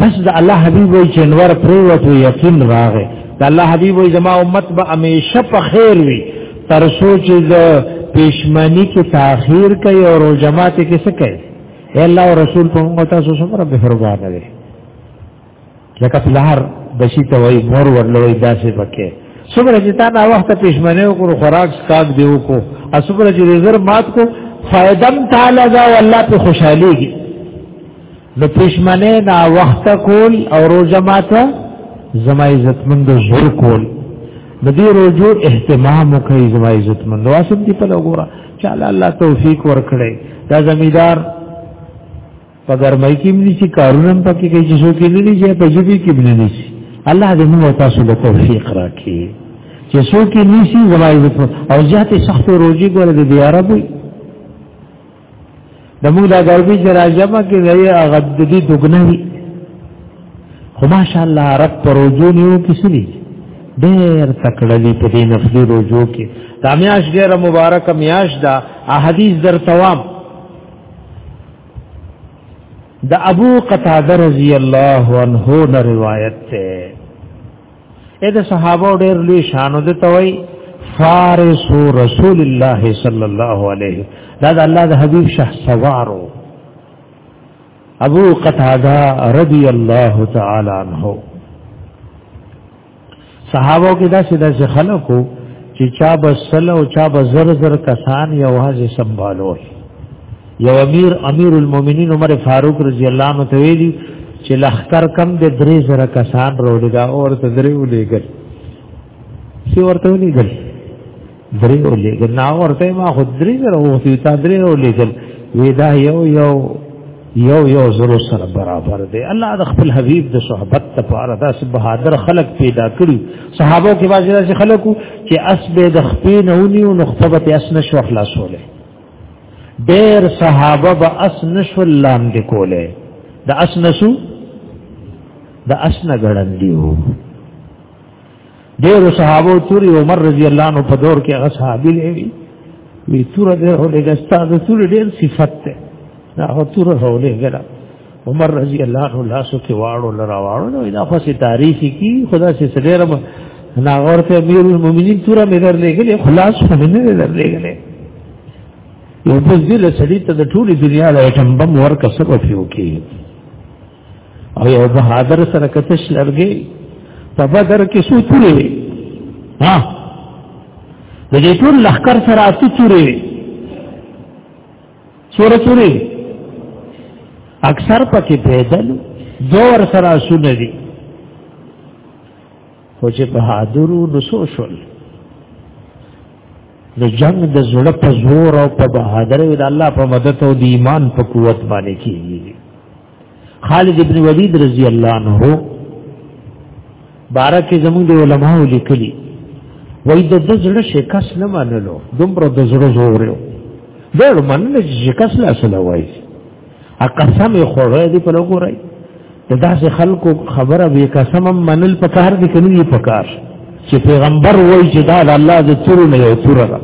بس د الله حبيب وي چې انور پریوت وي یقین راغې د الله حبيب وي زما امت به همیشه په خیر وي تر سوچ د پښمنی کې تاخير کوي او جماعت کې څه کوي الله او رسول په موږ تاسو سره به فرمان لري لکه فلهر بشي ته وای مور ورلوي داسې پکې څومره چې تا دا وخت پښمنه وکړو خوراک سکاک دی وکړو اسوبره چې رزر مات کو فائدم تعالی دا والله په خوشحاليږي د پښمنه نا وخت کول او روزه ماته زما عزت مند زور کول د دې روزو اهتمام کوي زما عزت مند واسم دي په لګورا چې الله توفیق ورکړي دا زمیدار په ګرمۍ کې ملي چې کارونه پکې کوي چې څوک نه لږه په جبي کې ملي شي الله دې موږ تاسو له توفیق راکړي چې څوک نيسي زما عزت او زیاتې سخت روزي ګوره د عربي د موږ د غربي جراجمه کې دی هغه د دې دګنه وي خو ماشاء الله رب پروجو نیو کسی دی ډېر تکړه دی په دې نفلي روجو کې دا میاش ډېر مبارک میاش دا احادیث در توام د ابو قتاده رضی الله عنه نه روایت ده اې د صحابه ډېر لوی شانو دي توي فارس رسول الله صلی الله علیه دا د الله د حبیب شه سوارو ابو قتاده رضی الله تعالی عنہ صحابه کې دا سیده چې خلکو چې چا بسل او چا بزر زر کسان یوازې سنبالو یو امیر امیر المؤمنین عمر فاروق رضی الله عنه ته ویلي چې لخر کم د درې زره کسان وروړي دا اور ته درې ولېګل سی ورته ولېګل درې ولېګل نا ورته ما خو درې زره وو چې تا درې ولېګل ودا یو یو یو یو زرو سره برابر دی الله د خپل حبیب د صحبت لپاره داس بهادر خلق پیدا کړی صحابه کې واجب خلکو چې اسبه د خپل نونی او نخبت اسنه شو خلاصوله ډېر صحابه به اس نشول لاندې کوله د اس نسو د اس نه ګړندیو ډېر صحابه توري عمر رضی الله عنه په دور کې هغه صحابي لوي وی تور دې هولې ګستا د تور ډېر صفت ده دا هو تور هولې ګره عمر رضی الله عنه لاسو کې واړو لرا واړو نو دا خو سي تاریخي کی خدا سي سره رب ناغور ته امیر المؤمنین تورا مې درلېګلې خلاص باندې نه درلېګلې یو په دې له سړی ته د ټولې دنیا له ټمبم ورکه سبب پیو کې او یو بهادر سره کتش لرګي په بدر کې سو تورې وي ها د دې ټول لخر سره اتو تورې وي سورې سورې اکثر پکې پیدل دو ور سره سونه دي خو چې بهادرو نسو شول د جنگ د زړه په زور او په بهادر او د الله په مدد او د ایمان په قوت باندې کیږي خالد ابن ولید رضی الله عنه بارکه زموږ د علماو لیکلي وای د زړه شکست نه منلو دومره د زړه زور یو ډېر منل چې شکست لا سره وای ا قسم خوړې دی په لګورای د داسې خلکو خبره به قسم منل په کار دي کني په کار چې پیغمبر وای چې دا الله د تور نه یو تور ده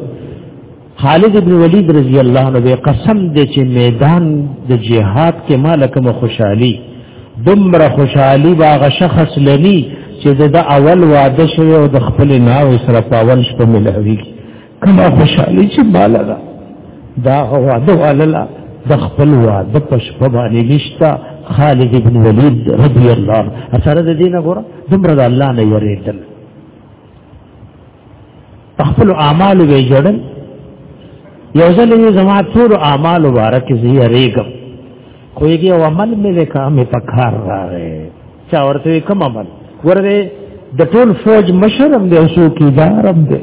خالد ابن ولید رضی الله عنه به قسم دې چې میدان د جهاد کې مالکم خوشحالي دمر خوشحالي باغ شخص لني چې د اول واده شوی او د خپل ناو سره پاول شپه ملوي کما خوشحالي چې مالګه دا واده وللا د خپل واده په شپه باندې نشتا خالد ابن ولید رضی الله عنه سره د دینه ګوره دمر د الله نه یریدل خپل اعمال به جوړل یو ځل یې زما ټول اعمال مبارک زی ریګم خوېږي او عمل مې وکا مې پکار راغې چا ورته کوم عمل ورته د ټول فوج مشرم دی او سو کیدارم دی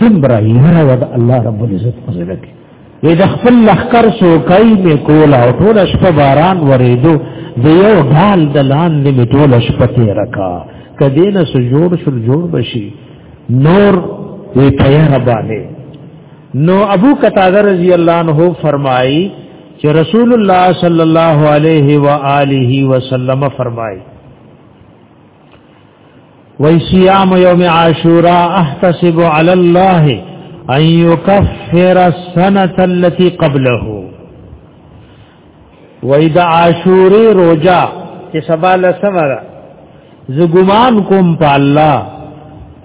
دمرا یرا ود الله رب العزت فضل کی وی د خپل لخر سوکای می کولا او ټول شپه باران وریدو د یو ډال د لاندې می ټول شپه تیر کا کدی نه سو جوړ شو جوړ بشي نور وی تیار باندې نو ابو قتاده رضی الله عنه فرمای چې رسول الله صلی الله علیه و آله وسلم فرمای وای صيام يوم عاشوراء احتسب على الله ان يكفر السنه التي قبله وای د عاشوري روزه چې سبا لسمره زګمان کوم په الله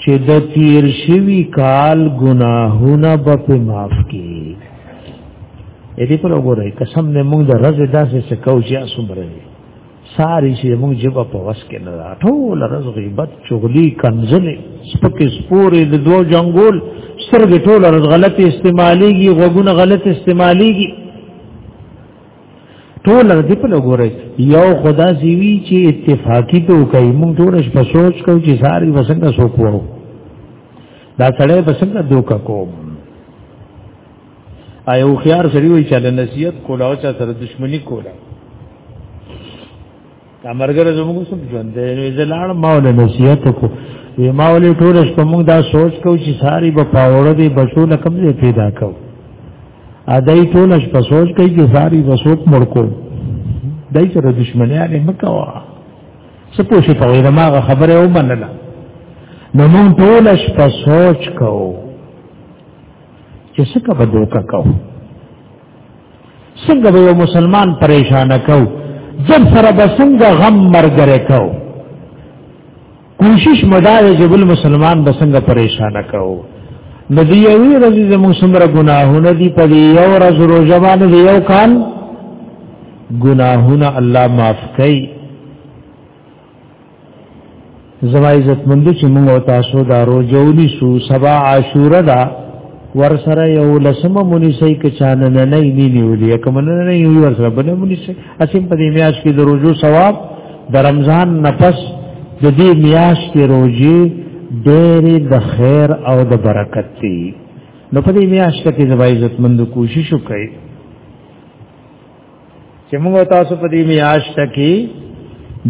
چې د تیر شوی کال ګناهونه به په معاف کړي اې دې پر وګورئ قسم نه موږ د رز داسې څه کوو چې اسوم رہے ساری چې موږ جبه په وس کې نه دا ټول رز غیبت چغلی کنزلې سپکې سپورې د دوه جنگول سترګې ټول رز غلط استعمالېږي غوګونه غلط استعمالېږي ټول رز په لګورې یو خدا زیوی چې اتفاقی ته کوي موږ ټول په سوچ کوو چې ساری وسنګ سو کوو دا سړی وسنګ دوکا کوو ایو خيار سړي وي چې له نصیحت کوله او چا سره دښمنی کوله دا مرګره زموږ سم ژوند دی زلاړ ما له نصیحت کو وی ما ولې ټول شپه موږ دا سوچ کو چې ساری په پاوړه دی بچو نه کم ځای پیدا کو ادای ټول شپه سوچ کوي چې ساری وسوک مړ کو دای سره دښمنی نه مکوا څه پوښي په ویره ما خبره ومنله نو موږ ټول شپه سوچ کوو چې څنګه به دوکا کو څنګه به یو مسلمان پریشان کو جب سره به څنګه غم مرګره کو کوشش مدار جبل مسلمان به څنګه پریشان کو ندی یوی رضی زمو سمره گناهونه دی په یو ورځ روزه باندې یو کال گناهونه الله معاف کوي زما عزت مندو چې موږ او تاسو دا روزونی سو سبا عاشوره دا ور سره یو لسمه مونی سي ک چانه نه نه نیولې کوم نه نه یو ور سره بل مونی سي اسیم په دې میاش کې د روزو ثواب د رمضان نفس د دې میاش کې روزي ډېر د خیر او د برکت دي نو په دې میاش کې زما عزت مندو کوشش وکړي چې موږ تاسو په دې میاشت کې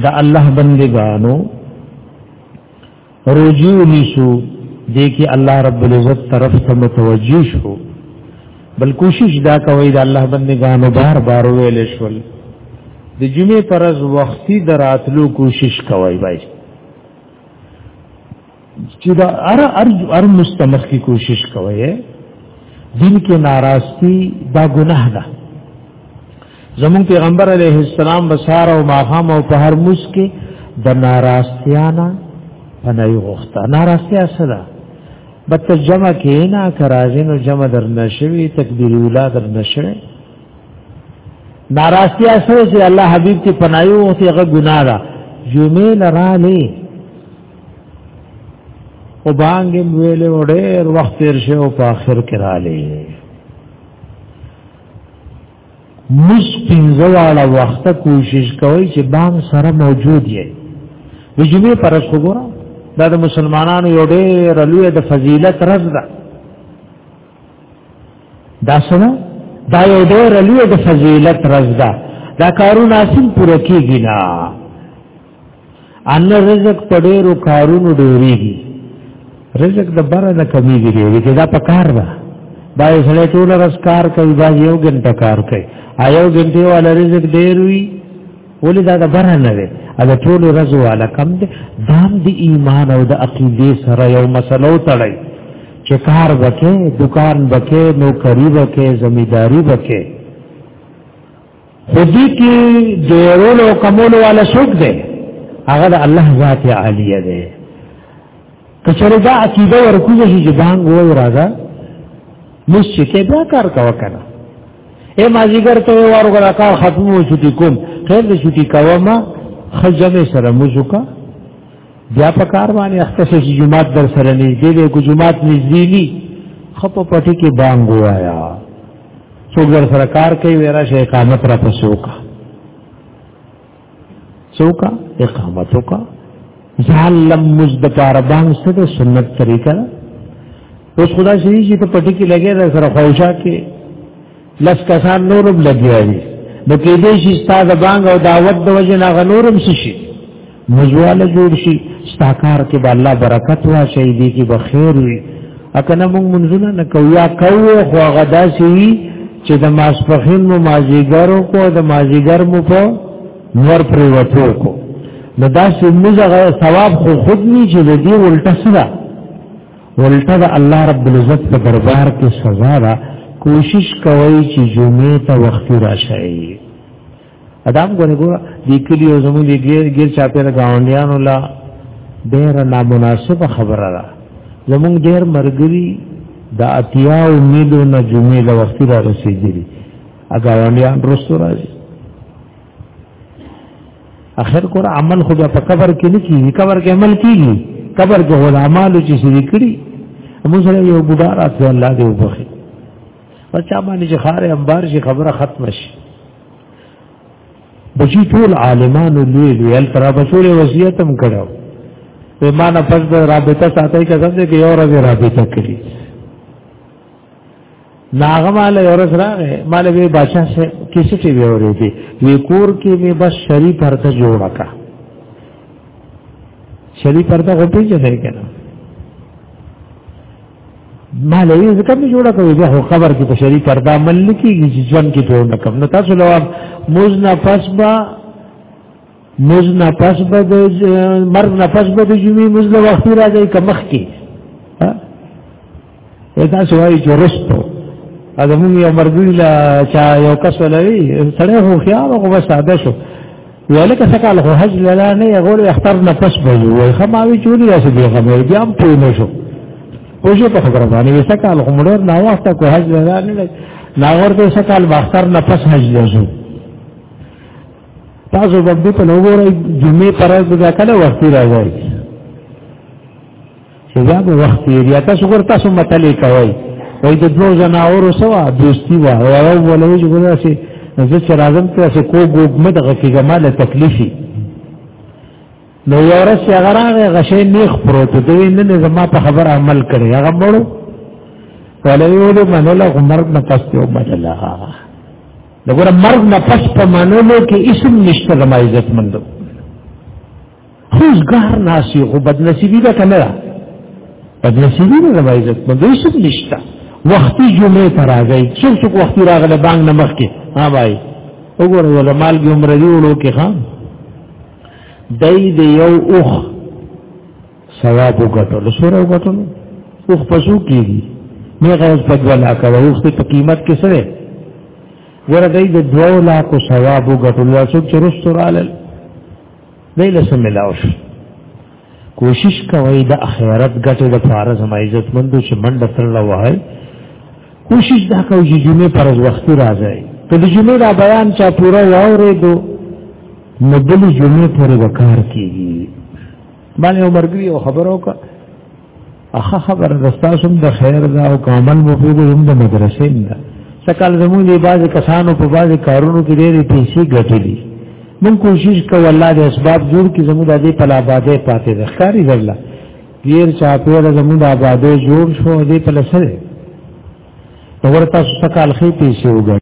د الله بندګانو رجوع نشو دې کې الله رب العزت طرف ته متوجي شو بل کوشش دا کوي د الله بندګانو بار بار ویل شول د جمعې پرز وختي دراتلو کوشش کوي بای چې دا ار ار ار مستمخ کی کوشش کوي دین کې ناراستی دا ګناه ده زمون پیغمبر علیه السلام بسار او ماخام او په هر موس کې د ناراستیانا پنای غوښته ناراستیا سره بت جمع کې نه کرازین او جمع در نشوي تکبیر اولاد در نشوي ناراستی اثر چې الله حبیب ته پنایو او هغه ګناه را جمعه لراله او باندې ویلې وړې وخت تیر شو او په اخر کې را لې مس پینځواله وخت کوشش کوي چې بام سره موجود یې وجمه پر وګوره دا د مسلمانانو یو ډېر لوی د فضیلت رز ده دا سره دا یو ډېر لوی د فضیلت رز ده دا کارونه سیم پوره کیږي نه ان رزق په ډیرو کارونو ډیریږي رزق د بره نه کمیږي ډیری کې دا په کار ده دا یو سړی ټول ورځ کار کوي دا یو غنټه کار کوي آیو غنټه والا رزق ډیر وي ولې دا د بره نه دی دا ټول ورځ والا کم دی دام دی ایمان او د عقیده سره یو مسلو تړي چې کار وکې دکان وکې نوکری وکې زمیداری وکې خودی کی دیرول او کمول والا شوک دے اگر اللہ ذات عالیه دے کچره دا عقیده ورکوزه شي چې بانګ وای راځه مش چې کې بیا کار کا وکړه اے مازیګر ته وارو غلا کار ختم و شو کوم خیر دې شو کوه ما خجمه سره مزوکا بیا په کار باندې اخته شي جمعات در سره نه دې دې کو جمعات نږدې ني خپ پټي کې بانګ وایا څوک در سره کار کوي ورا شي اقامت را پسې وکا څوک اقامت وکا ځان لم مزد پار باندې ستاسو سنت طریقه اوس خدا شي چې ته پټي کې لګې در سره خوښا کې لس کسان نورم لګیا دي نو کې دې شي ستاسو بانګ او دعوت د وجه نه غنورم شي مزواله جوړ شي ستاکار کې به الله برکت واچي دي کې به خیر وي اکنه موږ منځونه نه کوو یا کوو خو غدا شي چې د ماسپخین مو مازیګرو کو د مازیګر مو په نور پر وته کو نو دا چې موږ ثواب خو خود نه چې د دې الټه سره الټه د الله رب العزت په دربار کې سزا ده کوشش کوي چې جمعه ته وخت راشي ادم ګوره ګوره د کلیو زموږ د غیر غیر چاپیره گاونډیانو لا ډېر نامناسب خبره ده زموږ ډېر مرګري د اتیا او میلو نه جمعې له وخت را رسیدلی اګاونډیان رسو راځي اخر کور عمل خو په قبر کې نه کیږي قبر کې عمل کیږي قبر کې هو اعمال چې شریک کړي موږ سره یو بډا راځي الله دې وبخي په چا باندې چې خاره انبار شي خبره ختم شي بچی ټول عالمانو لوی لوی ال تر بچول وصیت هم کړو په معنا پس د رابطه ساتي کزه دې کې یو ورځ رابطه کړی ناغه مال یو ورځ راغې مال وی بادشاہ سے کیسه ټی وی اورې دي وی کور کې می بس شری پرده جوړه کا شری پرده غوپی چې نه کنه مالوی ځکه نه جوړه کوي چې هو خبر کې په شریک کردا عمل نه کیږي چې ژوند کې جوړ نه کوم نو تاسو له موز نه پس با موز نه پس با د مرګ نه پس با د جمعې موز له وخت راځي کمخ کې ها تاسو وايي چې رستو اګه موږ یو مرګ لا چا یو کس ولوي سړی هو خیال او بس ساده شو ولکه سکال خو حج لاله نه غول اختر نه پس بجو وای خماوي چوری راسي دی خمه بیا هم پوه نه شو پوه شو په خبره باندې سکال خو مړ نه وخت کو حج لاله نه لا ورته سکال باختر نه پس حج لزو تاسو په دې په لوګورې جمعې پرځ دا کله وخت راځي چې بیا به وخت یې بیا تاسو ګور تاسو متلې کوي وای د دوه جناورو سوا دوستی وا او یو ولوي چې ګور شي زه چې راځم ته څه کو ګوب مدغه کې جمال تکلیفي نو یو ورځ چې هغه راغی غشې نیخ پروت دی نن زما په خبر عمل کړي هغه مړو ولوي ولې منله عمر نه پسته او بدلا دغه مرګ نه پس په منلو کې اسم نشته زما عزت مندو خوزګار ناسي خو بدنصیبی ده کنه بدنصیبی نه د عزت مند هیڅ نشته وختي جمعه ته راځي چې څوک وختي راغله بانګ نه مخ کې ها بھائی وګوره ولا مال کې عمر دی ورو کې خام دای دی یو اوخ ثواب وګټل سره وګټل اوخ پسو کیږي مې غوښ په ولا کړو اوخ په قیمت کې سره ورته د 2 لاکو ثواب وګټل څوک چې رسول الله دی له سم ملاو شو کوشش کوي د اخرت ګټه د فار زما عزت مندو چې منډه ترلا وای کوشش دا کوي چې جمعه پر وخت راځي ته د جمعه دا بیان چا پورا واورې دو نو بل جمعه پر وکړ کیږي باندې عمر ګری او خبرو کا اخه خبر دستاسم د خیر دا او کامل مفید هم د مدرسې نه سکل زموږ دی باز کسانو په باز کارونو کې ډېرې پیسې ګټلې من کوشش کو الله د اسباب جوړ کې زموږ د دې په لاباده پاتې د ښکاری ځله غیر چا په زموږ د آباده جوړ شو دې په لسره ورته سکل خې پیسې وګټ